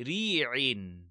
ريع.